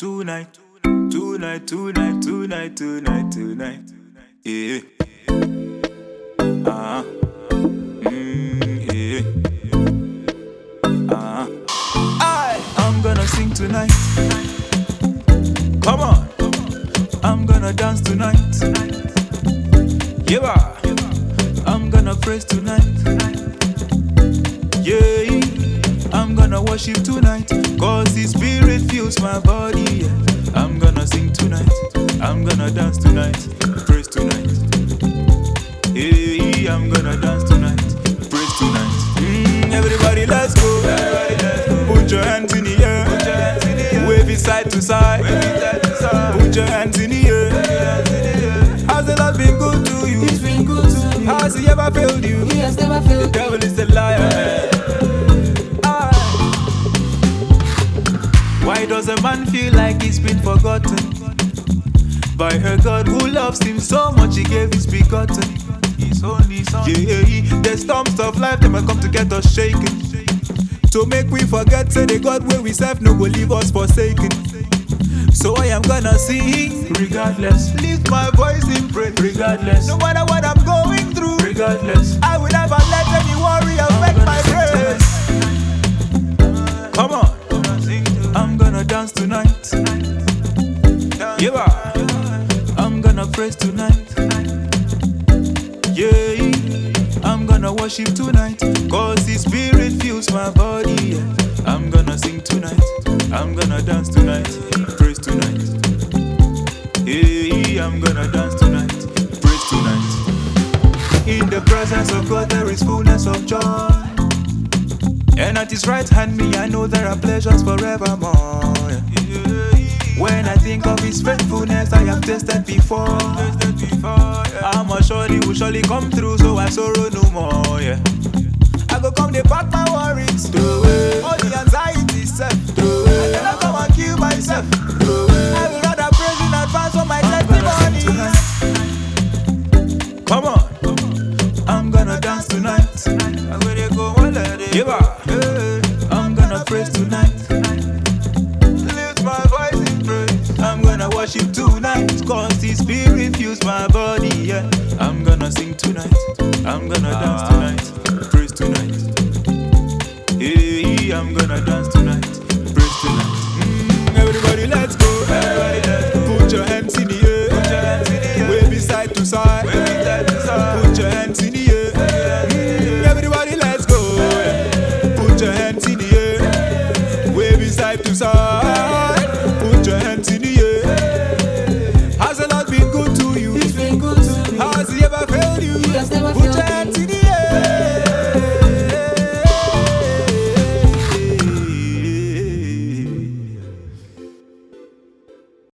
Tonight, tonight, tonight, tonight, tonight, tonight. Yeah. Ah. Mm, yeah. Ah. I'm gonna sing tonight. Come on. I'm gonna dance tonight. Yeah. I'm gonna praise tonight. Yeah. I'm gonna worship tonight. Cause the spirit fills my body. Yeah. I'm gonna sing tonight. I'm gonna dance tonight. Praise tonight. Hey, I'm gonna dance tonight. Praise tonight. Mm, everybody, let's go. Put your hands in the air. Wave it side to side. Put your hands in the air. Has the Lord been good to you? He's been good to me. Has he ever failed you? He has never failed me. Devil is a liar, man. Why does a man feel like he's been forgotten? By a God who loves him so much, he gave his begotten. His only son. Yeah, the storms of life, they might come to get us shaken. To make we forget, say the God where we serve no go leave us forsaken. So I am gonna sing regardless. Lift my voice in praise regardless. No matter what I'm going through regardless. I will never let any Yeah, I'm gonna praise tonight. Yeah, I'm gonna worship tonight. Cause the spirit fills my body. I'm gonna sing tonight. I'm gonna dance tonight. Praise tonight. Yeah, I'm gonna dance tonight. Praise tonight. In the presence of God, there is fullness of joy. At his right hand, me, I know there are pleasures forevermore. When I think of his faithfulness, I have tasted before. I'm a surely will surely come through, so I sorrow no praise tonight. Lift my voice in praise. I'm gonna worship tonight. Cause the spirit fills my body. Yeah. I'm gonna sing tonight. I'm gonna dance tonight.